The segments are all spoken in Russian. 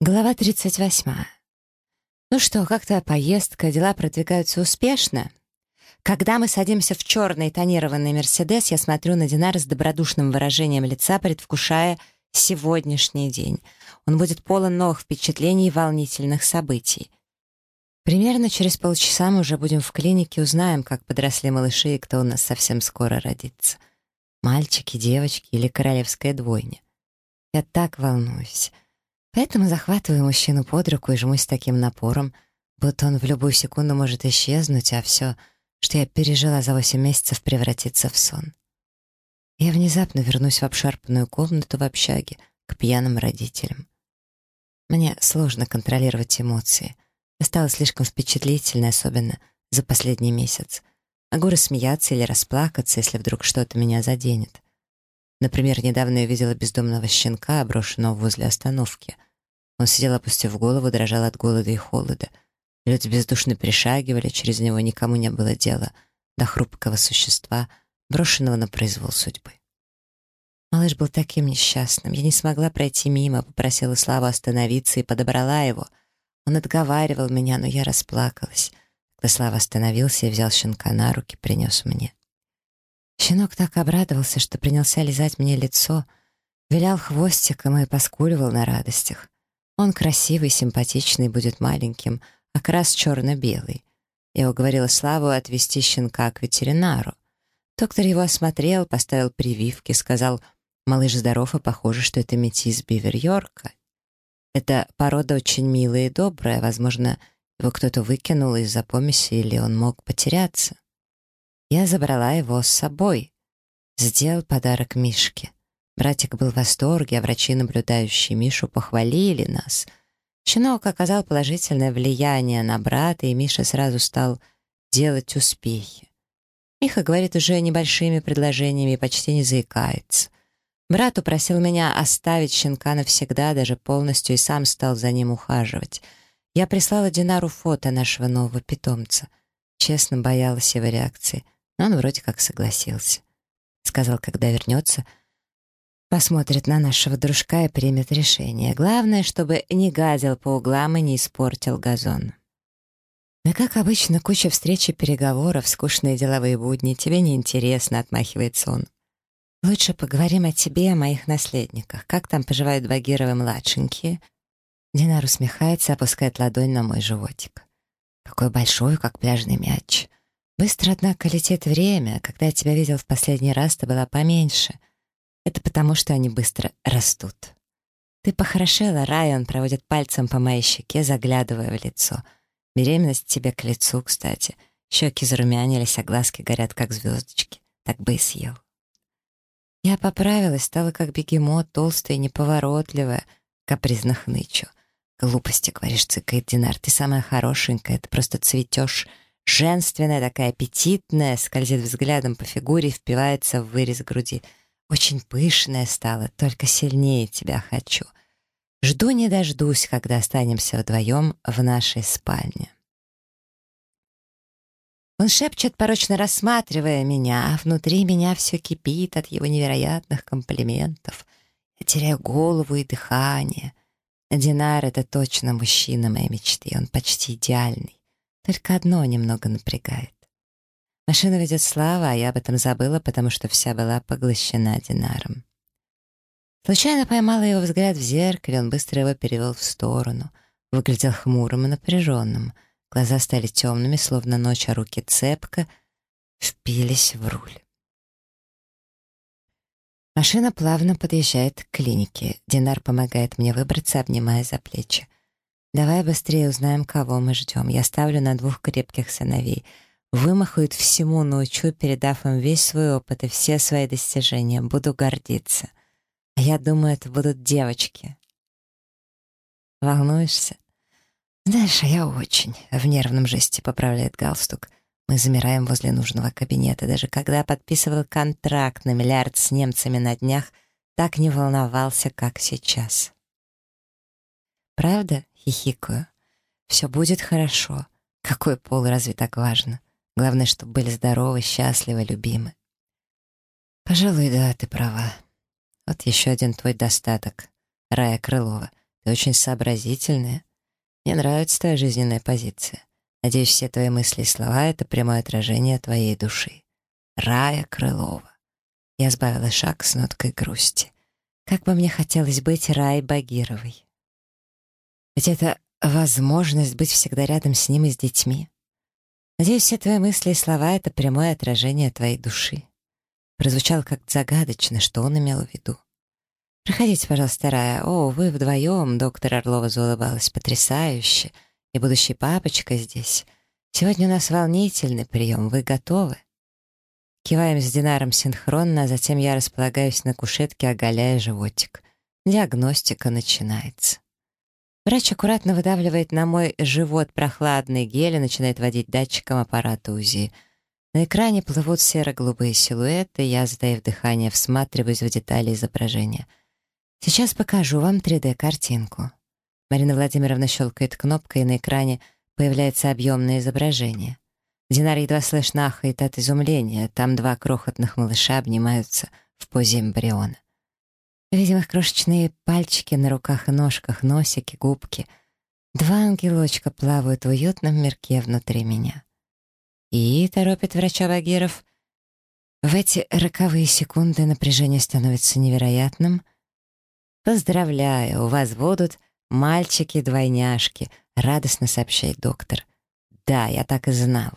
Глава 38. Ну что, как твоя поездка? Дела продвигаются успешно? Когда мы садимся в черный тонированный «Мерседес», я смотрю на Динара с добродушным выражением лица, предвкушая сегодняшний день. Он будет полон новых впечатлений и волнительных событий. Примерно через полчаса мы уже будем в клинике, узнаем, как подросли малыши и кто у нас совсем скоро родится. Мальчики, девочки или королевская двойня. Я так волнуюсь. Поэтому захватываю мужчину под руку и жмусь с таким напором, будто он в любую секунду может исчезнуть, а все, что я пережила за восемь месяцев, превратится в сон. Я внезапно вернусь в обшарпанную комнату в общаге к пьяным родителям. Мне сложно контролировать эмоции. Я стала слишком впечатлительной, особенно за последний месяц. Могу рассмеяться или расплакаться, если вдруг что-то меня заденет. Например, недавно я видела бездомного щенка, брошенного возле остановки. Он сидел, опустив голову, дрожал от голода и холода. Люди бездушно пришагивали, через него никому не было дела до хрупкого существа, брошенного на произвол судьбы. Малыш был таким несчастным. Я не смогла пройти мимо, попросила Славу остановиться и подобрала его. Он отговаривал меня, но я расплакалась. Когда Слава остановился и взял щенка на руки, принес мне. Щенок так обрадовался, что принялся лизать мне лицо, вилял хвостиком и поскуливал на радостях. Он красивый, симпатичный, будет маленьким, окрас черно-белый. Я уговорила Славу отвезти щенка к ветеринару. Доктор его осмотрел, поставил прививки, сказал, малыш здоров и похоже, что это метис Бивер-Йорка. Эта порода очень милая и добрая, возможно, его кто-то выкинул из-за помеси или он мог потеряться. Я забрала его с собой. Сделал подарок Мишке. Братик был в восторге, а врачи, наблюдающие Мишу, похвалили нас. Щенок оказал положительное влияние на брата, и Миша сразу стал делать успехи. Миха говорит уже небольшими предложениями и почти не заикается. Брат упросил меня оставить щенка навсегда, даже полностью, и сам стал за ним ухаживать. Я прислала Динару фото нашего нового питомца. Честно боялась его реакции — но он вроде как согласился. Сказал, когда вернется, посмотрит на нашего дружка и примет решение. Главное, чтобы не гадил по углам и не испортил газон. Но, как обычно, куча встреч и переговоров, скучные деловые будни, тебе неинтересно, отмахивается он. Лучше поговорим о тебе, о моих наследниках. Как там поживают Багировы-младшенькие?» Динар усмехается, опускает ладонь на мой животик. «Какой большой, как пляжный мяч. Быстро, однако, летит время. Когда я тебя видел в последний раз, ты была поменьше. Это потому, что они быстро растут. Ты похорошела, Райан проводит пальцем по моей щеке, заглядывая в лицо. Беременность тебе к лицу, кстати. Щеки зарумянились, а глазки горят, как звездочки. Так бы и съел. Я поправилась, стала как бегемот, толстая и неповоротливая, капризно хнычу. Глупости, говоришь, цыкает Динар, ты самая хорошенькая, ты просто цветешь. Женственная, такая аппетитная, скользит взглядом по фигуре и впивается в вырез груди. Очень пышная стала, только сильнее тебя хочу. Жду не дождусь, когда останемся вдвоем в нашей спальне. Он шепчет, порочно рассматривая меня, а внутри меня все кипит от его невероятных комплиментов. Я теряю голову и дыхание. Динар — это точно мужчина моей мечты, он почти идеальный. Только одно немного напрягает. Машина ведет Слава, а я об этом забыла, потому что вся была поглощена Динаром. Случайно поймала его взгляд в зеркале, он быстро его перевел в сторону. Выглядел хмурым и напряженным. Глаза стали темными, словно ночь, а руки цепко впились в руль. Машина плавно подъезжает к клинике. Динар помогает мне выбраться, обнимая за плечи. Давай быстрее узнаем, кого мы ждем. Я ставлю на двух крепких сыновей. Вымахают всему, научу, передав им весь свой опыт и все свои достижения. Буду гордиться. А я думаю, это будут девочки. Волнуешься? Знаешь, а я очень. В нервном жесте поправляет галстук. Мы замираем возле нужного кабинета. Даже когда подписывал контракт на миллиард с немцами на днях, так не волновался, как сейчас. Правда? Хихикаю. Все будет хорошо. Какой пол, разве так важно? Главное, чтобы были здоровы, счастливы, любимы. Пожалуй, да, ты права. Вот еще один твой достаток. Рая Крылова. Ты очень сообразительная. Мне нравится твоя жизненная позиция. Надеюсь, все твои мысли и слова — это прямое отражение твоей души. Рая Крылова. Я сбавила шаг с ноткой грусти. Как бы мне хотелось быть Рай Багировой. Ведь это возможность быть всегда рядом с ним и с детьми. Надеюсь, все твои мысли и слова — это прямое отражение твоей души. Прозвучало как-то загадочно, что он имел в виду. «Проходите, пожалуйста, Рая. О, вы вдвоем!» Доктор Орлова заулыбалась потрясающе. «И будущий папочка здесь. Сегодня у нас волнительный прием. Вы готовы?» Киваем с Динаром синхронно, а затем я располагаюсь на кушетке, оголяя животик. Диагностика начинается. Врач аккуратно выдавливает на мой живот прохладный гель и начинает водить датчиком аппарата УЗИ. На экране плывут серо-голубые силуэты, я, затаив дыхание, всматриваюсь в детали изображения — Сейчас покажу вам 3D-картинку. Марина Владимировна щелкает кнопкой, и на экране появляется объемное изображение. Динар едва слышно ахает от изумления. Там два крохотных малыша обнимаются в позе эмбриона. Видим их крошечные пальчики на руках и ножках, носики, губки. Два ангелочка плавают в уютном мирке внутри меня. И, торопит врача Багиров, в эти роковые секунды напряжение становится невероятным — «Поздравляю, у вас будут мальчики-двойняшки», — радостно сообщает доктор. «Да, я так и знал».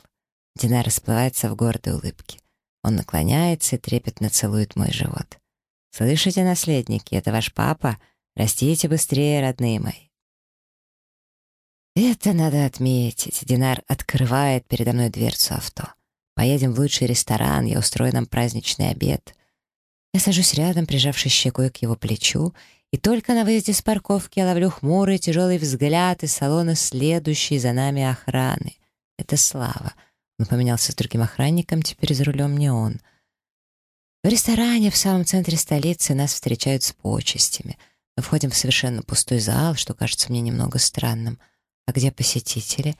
Дина расплывается в гордой улыбке. Он наклоняется и трепетно целует мой живот. «Слышите, наследники, это ваш папа? Растите быстрее, родные мои». Это надо отметить. Динар открывает передо мной дверцу авто. Поедем в лучший ресторан, я устрою нам праздничный обед. Я сажусь рядом, прижавшись щекой к его плечу, и только на выезде с парковки я ловлю хмурый тяжелый взгляд из салона следующей за нами охраны. Это Слава. Он поменялся с другим охранником, теперь за рулем не он. В ресторане в самом центре столицы нас встречают с почестями. Мы входим в совершенно пустой зал, что кажется мне немного странным. А где посетители?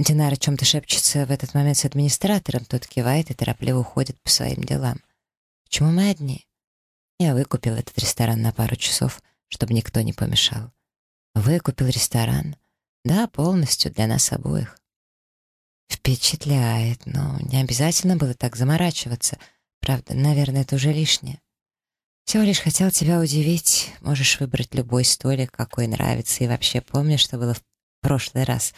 Динар о чем-то шепчется в этот момент с администратором, тот кивает и торопливо уходит по своим делам. Почему мы одни? Я выкупил этот ресторан на пару часов, чтобы никто не помешал. Выкупил ресторан? Да, полностью, для нас обоих. Впечатляет, но не обязательно было так заморачиваться. Правда, наверное, это уже лишнее. Всего лишь хотел тебя удивить. Можешь выбрать любой столик, какой нравится. И вообще помнишь, что было в прошлый раз,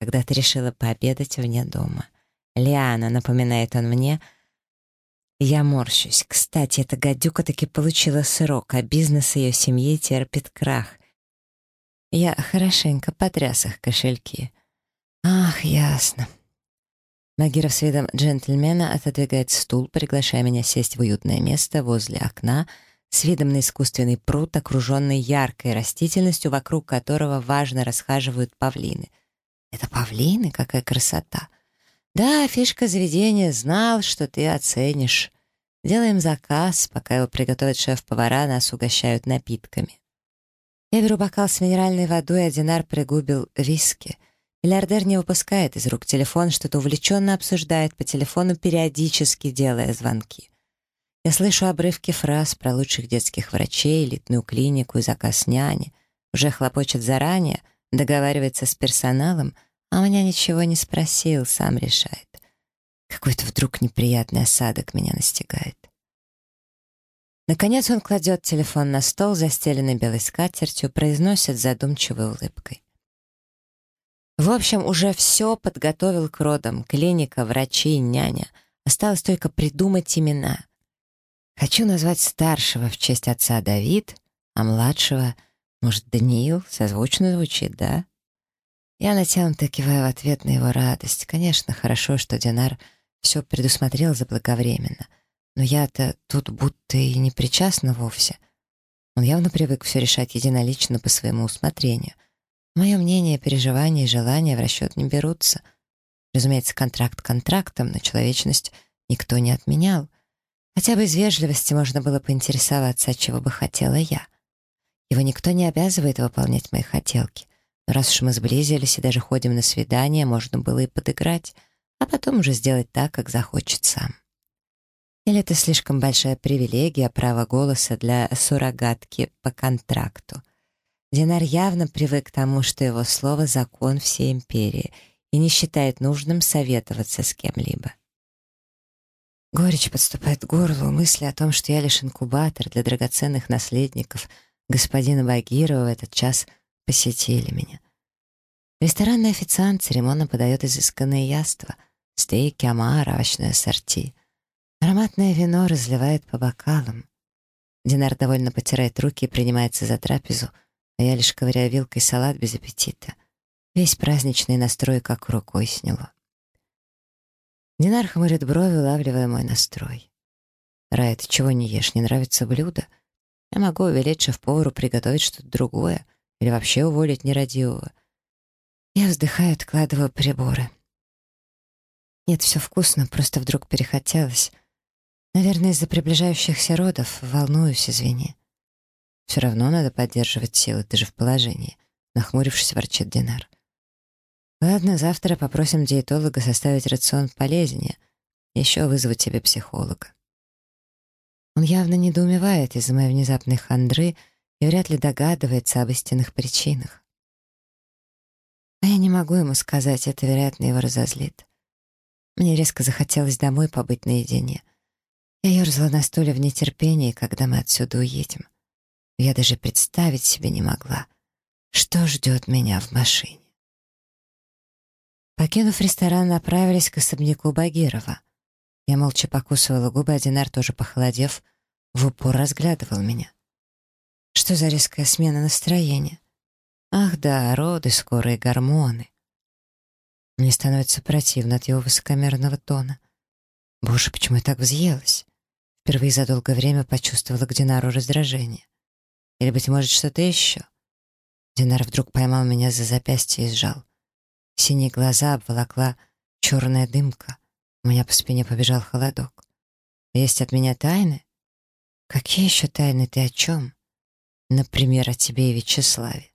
когда ты решила пообедать вне дома. Лиана, напоминает он мне, — я морщусь. Кстати, эта гадюка таки получила срок, а бизнес ее семьи терпит крах. Я хорошенько потряс их кошельки. Ах, ясно. Магиров с видом джентльмена отодвигает стул, приглашая меня сесть в уютное место возле окна с видом на искусственный пруд, окруженный яркой растительностью, вокруг которого важно расхаживают павлины. Это павлины? Какая красота! Да, фишка заведения знал, что ты оценишь. Делаем заказ, пока его приготовят шеф-повара, нас угощают напитками. Я беру бокал с минеральной водой, а Динар пригубил виски. Миллиардер не выпускает из рук телефон, что-то увлеченно обсуждает по телефону, периодически делая звонки. Я слышу обрывки фраз про лучших детских врачей, элитную клинику и заказ няни. Уже хлопочет заранее, договаривается с персоналом, а у меня ничего не спросил, сам решает. Какой-то вдруг неприятный осадок меня настигает. Наконец он кладет телефон на стол, застеленный белой скатертью, произносит задумчивой улыбкой. В общем, уже все подготовил к родам. Клиника, врачи, няня. Осталось только придумать имена. Хочу назвать старшего в честь отца Давид, а младшего, может, Даниил, созвучно звучит, да? Я натянуто киваю в ответ на его радость. Конечно, хорошо, что Динар все предусмотрел заблаговременно. Но я-то тут будто и не причастна вовсе. Он явно привык все решать единолично по своему усмотрению. Мое мнение, переживания и желания в расчет не берутся. Разумеется, контракт контрактом, но человечность никто не отменял. Хотя бы из вежливости можно было поинтересоваться, чего бы хотела я. Его никто не обязывает выполнять мои хотелки. Но раз уж мы сблизились и даже ходим на свидания, можно было и подыграть — а потом уже сделать так, как захочет сам. Или это слишком большая привилегия, право голоса для суррогатки по контракту? Динар явно привык к тому, что его слово — закон всей империи, и не считает нужным советоваться с кем-либо. Горечь подступает к горлу, мысли о том, что я лишь инкубатор для драгоценных наследников господина Багирова в этот час посетили меня. Ресторанный официант церемонно подает изысканное яство, стейки, омар, овощное ассорти. Ароматное вино разливает по бокалам. Динар довольно потирает руки и принимается за трапезу, а я лишь ковыряю вилкой салат без аппетита. Весь праздничный настрой как рукой сняло. Динар хмурит брови, улавливая мой настрой. «Рай, ты чего не ешь? Не нравится блюдо? Я могу велеть шеф-повару приготовить что-то другое или вообще уволить нерадивого». Я вздыхаю, откладываю приборы. Нет, все вкусно, просто вдруг перехотелось. Наверное, из-за приближающихся родов. Волнуюсь, извини. Все равно надо поддерживать силы, ты же в положении. Нахмурившись, ворчит Динар. Ладно, завтра попросим диетолога составить рацион полезнее. Еще вызвать тебе психолога. Он явно недоумевает из-за моей внезапной хандры и вряд ли догадывается об истинных причинах. А я не могу ему сказать, это, вероятно, его разозлит. Мне резко захотелось домой побыть наедине. Я ерзала на стуле в нетерпении, когда мы отсюда уедем. Я даже представить себе не могла, что ждет меня в машине. Покинув ресторан, направились к особняку Багирова. Я молча покусывала губы, а Динар, тоже похолодев, в упор разглядывал меня. Что за резкая смена настроения? Ах да, роды, скорые гормоны. Мне становится противно от его высокомерного тона. Боже, почему я так взъелась? Впервые за долгое время почувствовала к Динару раздражение. Или, быть может, что-то еще? Динар вдруг поймал меня за запястье и сжал. Синие глаза обволокла черная дымка. У меня по спине побежал холодок. Есть от меня тайны? Какие еще тайны ты о чем? Например, о тебе и Вячеславе.